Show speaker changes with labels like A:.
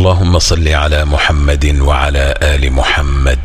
A: اللهم صل على محمد وعلى آل محمد.